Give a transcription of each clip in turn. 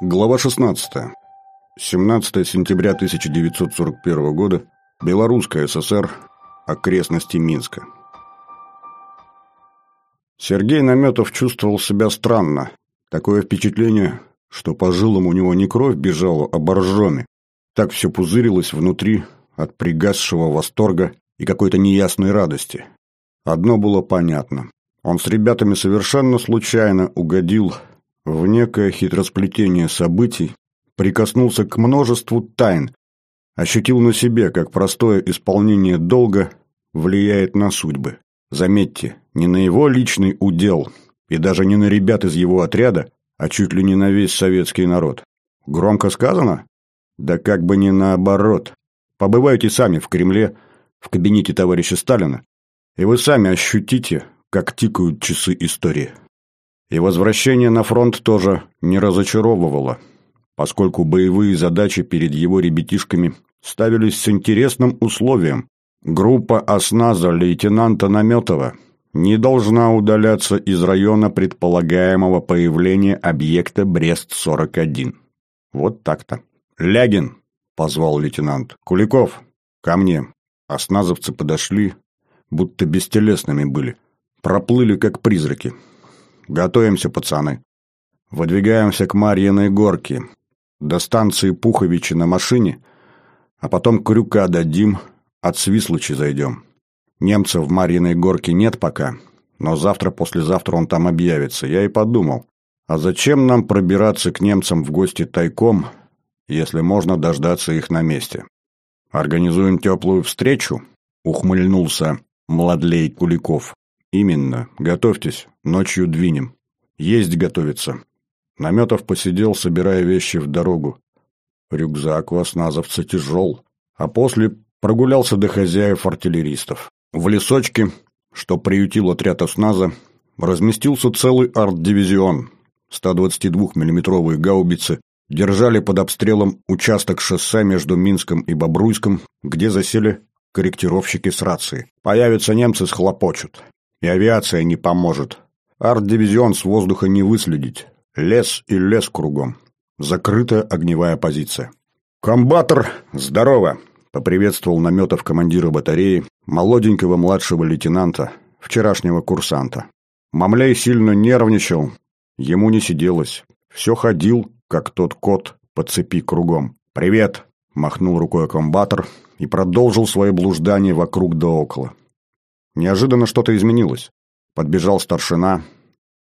Глава 16. 17 сентября 1941 года. Белорусская ССР. Окрестности Минска. Сергей Наметов чувствовал себя странно. Такое впечатление, что по жилам у него не кровь бежала, а боржоми. Так все пузырилось внутри от пригасшего восторга и какой-то неясной радости. Одно было понятно. Он с ребятами совершенно случайно угодил в некое хитросплетение событий, прикоснулся к множеству тайн, ощутил на себе, как простое исполнение долга влияет на судьбы. Заметьте, не на его личный удел и даже не на ребят из его отряда, а чуть ли не на весь советский народ. Громко сказано? Да как бы не наоборот. Побывайте сами в Кремле, в кабинете товарища Сталина, и вы сами ощутите, как тикают часы истории. И возвращение на фронт тоже не разочаровывало, поскольку боевые задачи перед его ребятишками ставились с интересным условием. Группа осназа лейтенанта Наметова не должна удаляться из района предполагаемого появления объекта Брест-41. Вот так-то. «Лягин!» — позвал лейтенант. «Куликов! Ко мне!» Осназовцы подошли, будто бестелесными были. Проплыли, как призраки. Готовимся, пацаны. Выдвигаемся к Марьиной горке. До станции Пуховичи на машине, а потом крюка дадим, от Свислочи зайдем. Немцев в Марьиной горке нет пока, но завтра-послезавтра он там объявится. Я и подумал, а зачем нам пробираться к немцам в гости тайком, если можно дождаться их на месте? Организуем теплую встречу? Ухмыльнулся Младлей Куликов. «Именно. Готовьтесь. Ночью двинем. Есть готовиться». Наметов посидел, собирая вещи в дорогу. Рюкзак у осназовца тяжел. А после прогулялся до хозяев-артиллеристов. В лесочке, что приютил отряд осназа, разместился целый арт-дивизион. 122 миллиметровые гаубицы держали под обстрелом участок шоссе между Минском и Бобруйском, где засели корректировщики с рации. Появятся немцы, схлопочут. И авиация не поможет. Арт-дивизион с воздуха не выследить. Лес и лес кругом. Закрытая огневая позиция. «Комбатор, здорово!» — поприветствовал Наметов командира батареи, молоденького младшего лейтенанта, вчерашнего курсанта. Мамлей сильно нервничал, ему не сиделось. Все ходил, как тот кот, по цепи кругом. «Привет!» — махнул рукой комбатор и продолжил свои блуждания вокруг да около. Неожиданно что-то изменилось. Подбежал старшина,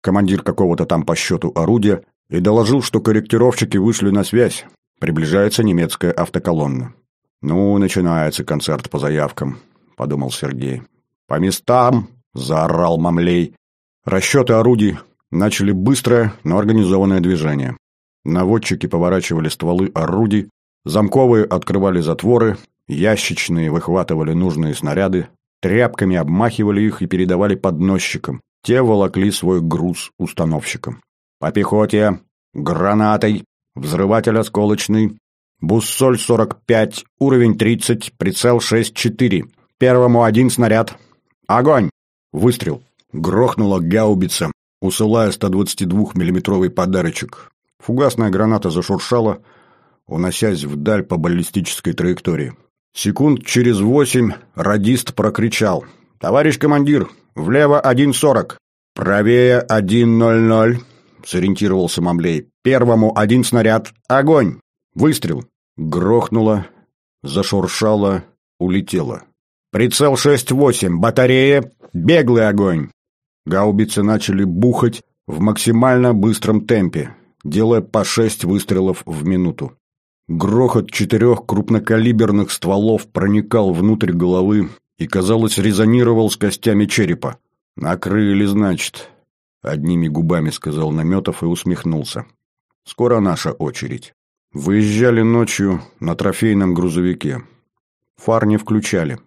командир какого-то там по счету орудия, и доложил, что корректировщики вышли на связь. Приближается немецкая автоколонна. «Ну, начинается концерт по заявкам», — подумал Сергей. «По местам!» — заорал Мамлей. Расчеты орудий начали быстрое, но организованное движение. Наводчики поворачивали стволы орудий, замковые открывали затворы, ящичные выхватывали нужные снаряды, тряпками обмахивали их и передавали подносчикам. Те волокли свой груз установщикам. По пехоте, гранатой, взрыватель осколочный, буссоль 45, уровень 30, прицел 6-4. Первому один снаряд. Огонь! Выстрел. Грохнула гаубица, усылая 122 миллиметровый подарочек. Фугасная граната зашуршала, уносясь вдаль по баллистической траектории. Секунд через восемь радист прокричал. «Товарищ командир, влево 1.40, правее 1.00», — сориентировался Мамлей. «Первому один снаряд. Огонь!» Выстрел. Грохнуло, зашуршало, улетело. «Прицел 6-8, батарея, беглый огонь!» Гаубицы начали бухать в максимально быстром темпе, делая по шесть выстрелов в минуту. Грохот четырех крупнокалиберных стволов проникал внутрь головы и, казалось, резонировал с костями черепа. «Накрыли, значит», — одними губами сказал Наметов и усмехнулся. «Скоро наша очередь». Выезжали ночью на трофейном грузовике. Фар не включали.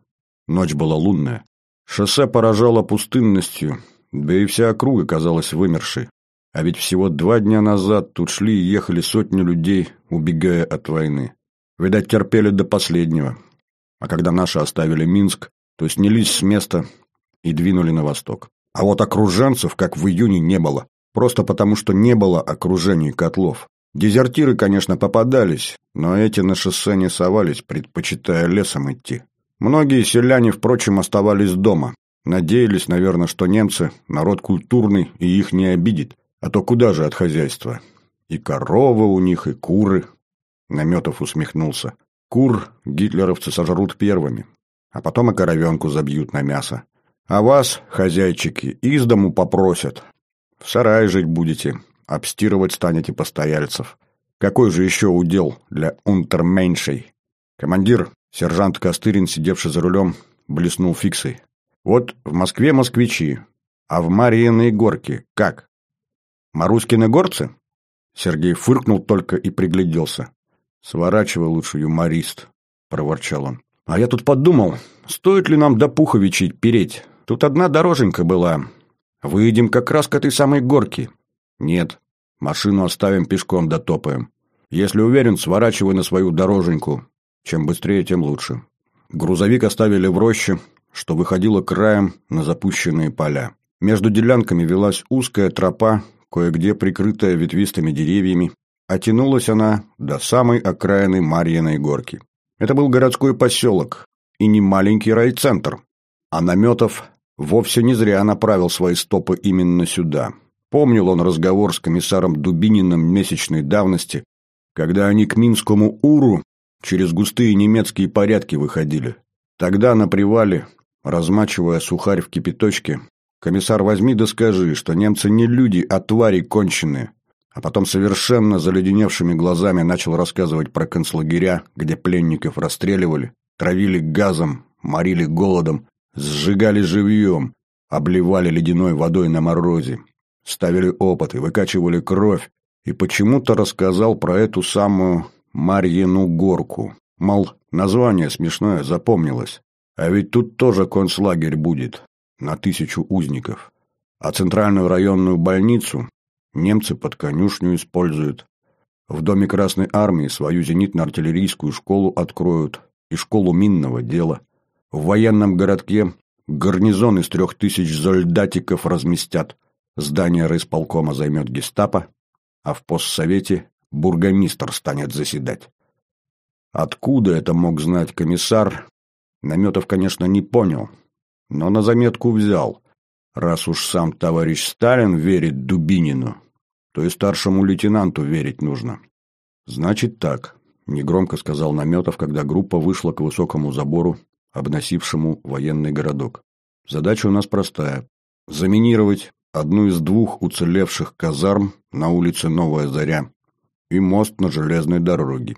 Ночь была лунная. Шоссе поражало пустынностью, да и вся округа казалась вымершей. А ведь всего два дня назад тут шли и ехали сотни людей, убегая от войны. Видать, терпели до последнего. А когда наши оставили Минск, то снялись с места и двинули на восток. А вот окруженцев, как в июне, не было. Просто потому, что не было окружений котлов. Дезертиры, конечно, попадались, но эти на шоссе не совались, предпочитая лесом идти. Многие селяне, впрочем, оставались дома. Надеялись, наверное, что немцы – народ культурный и их не обидит. А то куда же от хозяйства? И коровы у них, и куры. Наметов усмехнулся. Кур гитлеровцы сожрут первыми, а потом и коровенку забьют на мясо. А вас, хозяйчики, из дому попросят. В сарае жить будете, обстирывать станете постояльцев. Какой же еще удел для унтерменьшей? Командир, сержант Костырин, сидевший за рулем, блеснул фиксой. Вот в Москве москвичи, а в Марьиной горке как? Маруськины горцы? Сергей фыркнул только и пригляделся. «Сворачивай лучше, юморист», — проворчал он. «А я тут подумал, стоит ли нам до Пуховичей переть? Тут одна дороженька была. Выйдем как раз к этой самой горке». «Нет, машину оставим пешком дотопаем. Если уверен, сворачивай на свою дороженьку. Чем быстрее, тем лучше». Грузовик оставили в роще, что выходило краем на запущенные поля. Между делянками велась узкая тропа, кое-где прикрытая ветвистыми деревьями, а она до самой окраины Марьиной горки. Это был городской поселок и не маленький райцентр, а Наметов вовсе не зря направил свои стопы именно сюда. Помнил он разговор с комиссаром Дубининым месячной давности, когда они к Минскому Уру через густые немецкие порядки выходили. Тогда на привале, размачивая сухарь в кипяточке, Комиссар, возьми да скажи, что немцы не люди, а твари конченые. А потом совершенно заледеневшими глазами начал рассказывать про концлагеря, где пленников расстреливали, травили газом, морили голодом, сжигали живьем, обливали ледяной водой на морозе, ставили опыты, выкачивали кровь, и почему-то рассказал про эту самую Марьину горку. Мол, название смешное запомнилось. А ведь тут тоже концлагерь будет на тысячу узников, а центральную районную больницу немцы под конюшню используют. В Доме Красной Армии свою зенитно-артиллерийскую школу откроют и школу минного дела. В военном городке гарнизон из трех тысяч солдатиков разместят. Здание райисполкома займет гестапо, а в постсовете бургомистр станет заседать. Откуда это мог знать комиссар, Наметов, конечно, не понял, но на заметку взял. Раз уж сам товарищ Сталин верит Дубинину, то и старшему лейтенанту верить нужно. Значит так, негромко сказал Наметов, когда группа вышла к высокому забору, обносившему военный городок. Задача у нас простая. Заминировать одну из двух уцелевших казарм на улице Новая Заря и мост на железной дороге.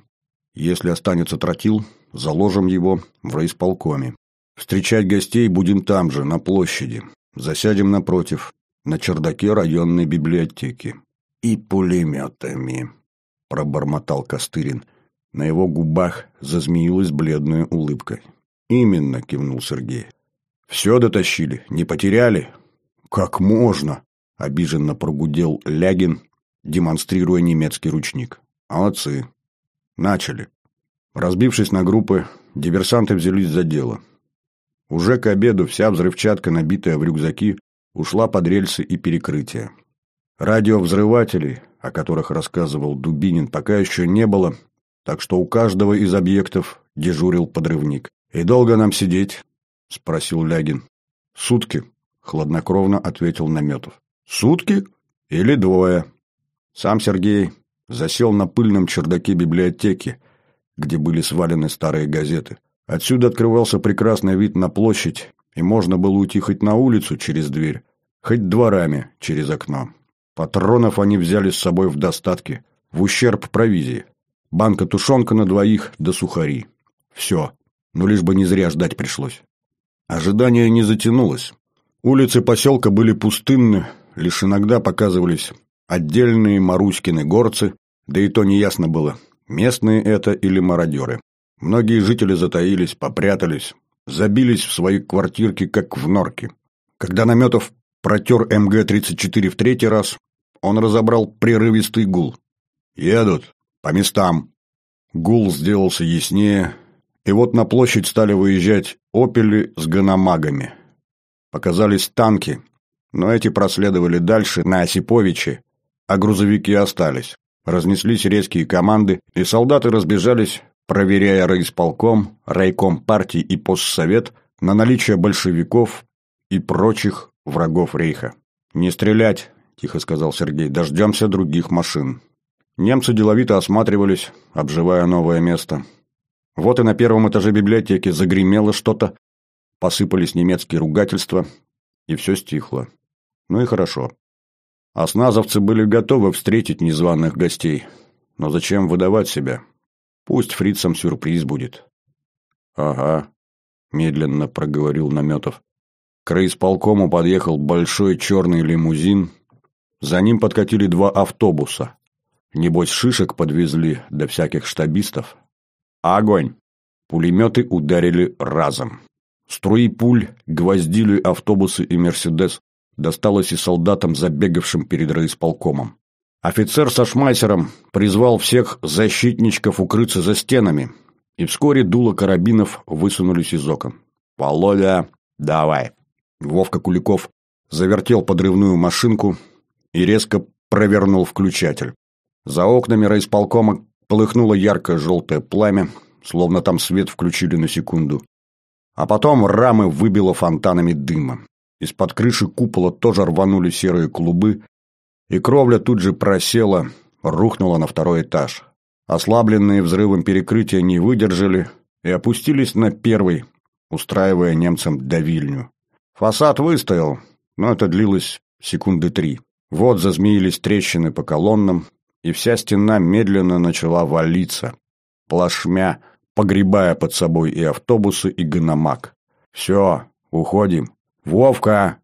Если останется тротил, заложим его в райисполкоме. Встречать гостей будем там же, на площади. Засядем напротив, на чердаке районной библиотеки. И пулеметами, пробормотал Костырин. На его губах зазмеилась бледная улыбка. Именно, кивнул Сергей. Все дотащили, не потеряли? Как можно? Обиженно прогудел Лягин, демонстрируя немецкий ручник. Молодцы. Начали. Разбившись на группы, диверсанты взялись за дело. Уже к обеду вся взрывчатка, набитая в рюкзаки, ушла под рельсы и перекрытия. Радиовзрывателей, о которых рассказывал Дубинин, пока еще не было, так что у каждого из объектов дежурил подрывник. «И долго нам сидеть?» – спросил Лягин. «Сутки», – хладнокровно ответил Наметов. «Сутки? Или двое?» Сам Сергей засел на пыльном чердаке библиотеки, где были свалены старые газеты. Отсюда открывался прекрасный вид на площадь, и можно было уйти хоть на улицу через дверь, хоть дворами через окно. Патронов они взяли с собой в достатке, в ущерб провизии. Банка тушенка на двоих да сухари. Все. Но лишь бы не зря ждать пришлось. Ожидание не затянулось. Улицы поселка были пустынны, лишь иногда показывались отдельные Маруськины горцы, да и то неясно было, местные это или мародеры. Многие жители затаились, попрятались, забились в свои квартирки, как в норке. Когда Наметов протер МГ-34 в третий раз, он разобрал прерывистый гул. «Едут! По местам!» Гул сделался яснее, и вот на площадь стали выезжать «Опели» с гономагами. Показались танки, но эти проследовали дальше, на Осиповиче, а грузовики остались. разнеслись резкие команды, и солдаты разбежались, проверяя райисполком, райком партии и постсовет на наличие большевиков и прочих врагов рейха. «Не стрелять!» – тихо сказал Сергей. «Дождемся других машин». Немцы деловито осматривались, обживая новое место. Вот и на первом этаже библиотеки загремело что-то, посыпались немецкие ругательства, и все стихло. Ну и хорошо. Осназовцы были готовы встретить незваных гостей. Но зачем выдавать себя? Пусть фрицам сюрприз будет. «Ага», — медленно проговорил Наметов. К райисполкому подъехал большой черный лимузин. За ним подкатили два автобуса. Небось, шишек подвезли до всяких штабистов. Огонь! Пулеметы ударили разом. Струи пуль гвоздили автобусы и «Мерседес». Досталось и солдатам, забегавшим перед райисполкомом. Офицер со шмайсером призвал всех защитничков укрыться за стенами, и вскоре дуло карабинов высунулись из окон. «Володя, давай!» Вовка Куликов завертел подрывную машинку и резко провернул включатель. За окнами райисполкома полыхнуло яркое желтое пламя, словно там свет включили на секунду. А потом рамы выбило фонтанами дыма. Из-под крыши купола тоже рванули серые клубы, и кровля тут же просела, рухнула на второй этаж. Ослабленные взрывом перекрытия не выдержали и опустились на первый, устраивая немцам давильню. Фасад выстоял, но это длилось секунды три. Вот зазмеились трещины по колоннам, и вся стена медленно начала валиться, плашмя, погребая под собой и автобусы, и гономак. «Все, уходим. Вовка!»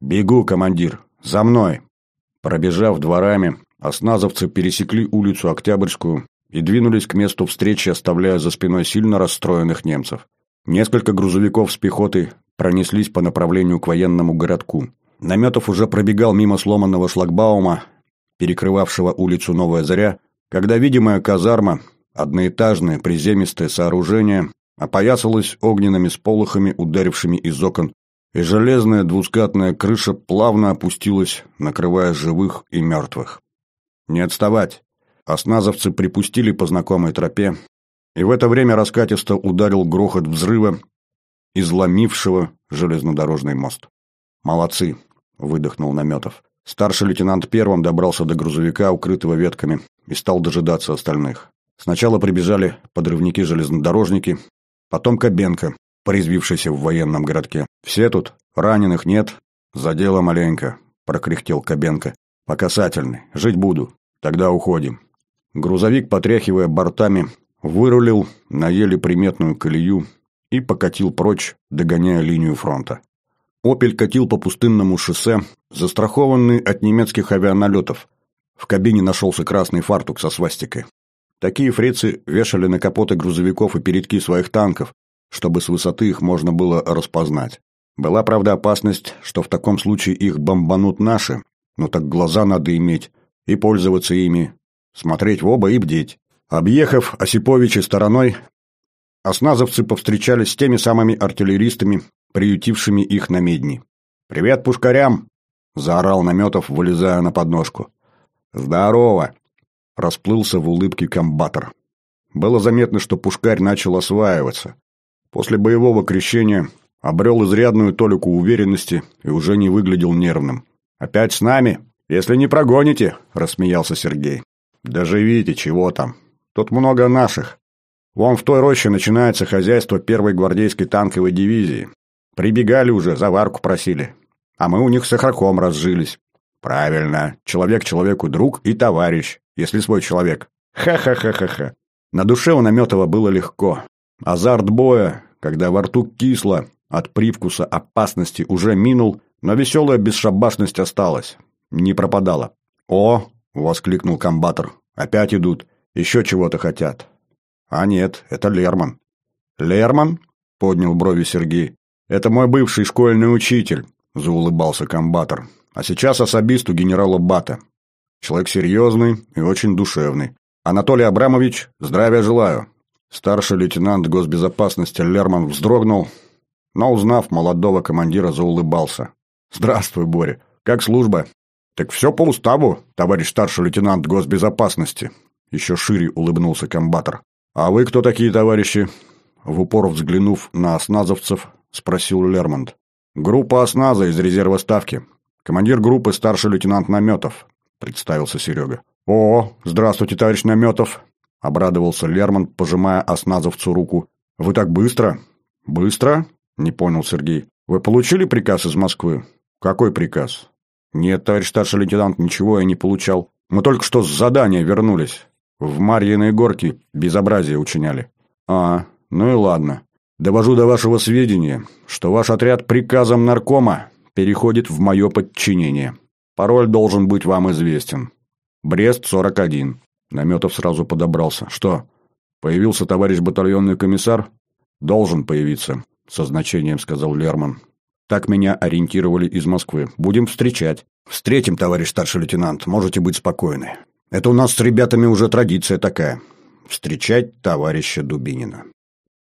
«Бегу, командир! За мной!» Пробежав дворами, осназовцы пересекли улицу Октябрьскую и двинулись к месту встречи, оставляя за спиной сильно расстроенных немцев. Несколько грузовиков с пехотой пронеслись по направлению к военному городку. Наметов уже пробегал мимо сломанного шлагбаума перекрывавшего улицу Новая Заря, когда видимая казарма, одноэтажное приземистое сооружение, опоясалось огненными сполохами, ударившими из окон, и железная двускатная крыша плавно опустилась, накрывая живых и мертвых. «Не отставать!» Осназовцы припустили по знакомой тропе, и в это время раскатисто ударил грохот взрыва, изломившего железнодорожный мост. «Молодцы!» — выдохнул Наметов. Старший лейтенант первым добрался до грузовика, укрытого ветками, и стал дожидаться остальных. Сначала прибежали подрывники-железнодорожники, потом Кобенко, порезвившийся в военном городке. «Все тут? Раненых нет?» «За дело маленько», — прокряхтел Кобенко. «По касательной. Жить буду. Тогда уходим». Грузовик, потряхивая бортами, вырулил на еле приметную колею и покатил прочь, догоняя линию фронта. «Опель» катил по пустынному шоссе, застрахованный от немецких авианалетов. В кабине нашелся красный фартук со свастикой. Такие фрицы вешали на капоты грузовиков и передки своих танков, чтобы с высоты их можно было распознать. Была, правда, опасность, что в таком случае их бомбанут наши, но так глаза надо иметь и пользоваться ими, смотреть в оба и бдеть. Объехав Осиповича стороной, осназовцы повстречались с теми самыми артиллеристами, приютившими их на медни. «Привет пушкарям!» — заорал Наметов, вылезая на подножку. «Здорово!» — расплылся в улыбке комбатор. Было заметно, что пушкарь начал осваиваться. После боевого крещения обрел изрядную толику уверенности и уже не выглядел нервным. «Опять с нами? Если не прогоните!» — рассмеялся Сергей. «Да живите, чего там. Тут много наших. Вон в той роще начинается хозяйство первой гвардейской танковой дивизии. Прибегали уже, заварку просили. А мы у них с Сахарком разжились. Правильно. Человек человеку друг и товарищ, если свой человек. Ха-ха-ха-ха-ха. На душе у Наметова было легко. Азарт боя, когда во рту кисло, от привкуса опасности уже минул, но веселая бесшабашность осталась. Не пропадала. «О!» — воскликнул комбатор. «Опять идут. Еще чего-то хотят». «А нет, это Лерман». «Лерман?» — поднял брови Сергей. «Это мой бывший школьный учитель», – заулыбался комбатор. «А сейчас особист у генерала Бата. Человек серьезный и очень душевный. Анатолий Абрамович, здравия желаю». Старший лейтенант госбезопасности Лерман вздрогнул, но, узнав молодого командира, заулыбался. «Здравствуй, Боря. Как служба?» «Так все по уставу, товарищ старший лейтенант госбезопасности», — еще шире улыбнулся комбатор. «А вы кто такие, товарищи?» В упор взглянув на осназовцев, спросил Лермонт. «Группа осназа из резерва ставки. Командир группы старший лейтенант Наметов», — представился Серега. «О, здравствуйте, товарищ Наметов», — обрадовался Лермонт, пожимая осназовцу руку. «Вы так быстро?» «Быстро?» — не понял Сергей. «Вы получили приказ из Москвы?» «Какой приказ?» «Нет, товарищ старший лейтенант, ничего я не получал. Мы только что с задания вернулись. В Марьиной горке безобразие учиняли». «А, ну и ладно. Довожу до вашего сведения, что ваш отряд приказом наркома переходит в мое подчинение. Пароль должен быть вам известен. Брест-41». Наметов сразу подобрался. «Что, появился товарищ батальонный комиссар?» «Должен появиться», — со значением сказал Лерман. «Так меня ориентировали из Москвы. Будем встречать». «Встретим, товарищ старший лейтенант, можете быть спокойны. Это у нас с ребятами уже традиция такая. Встречать товарища Дубинина».